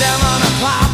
down on a pop.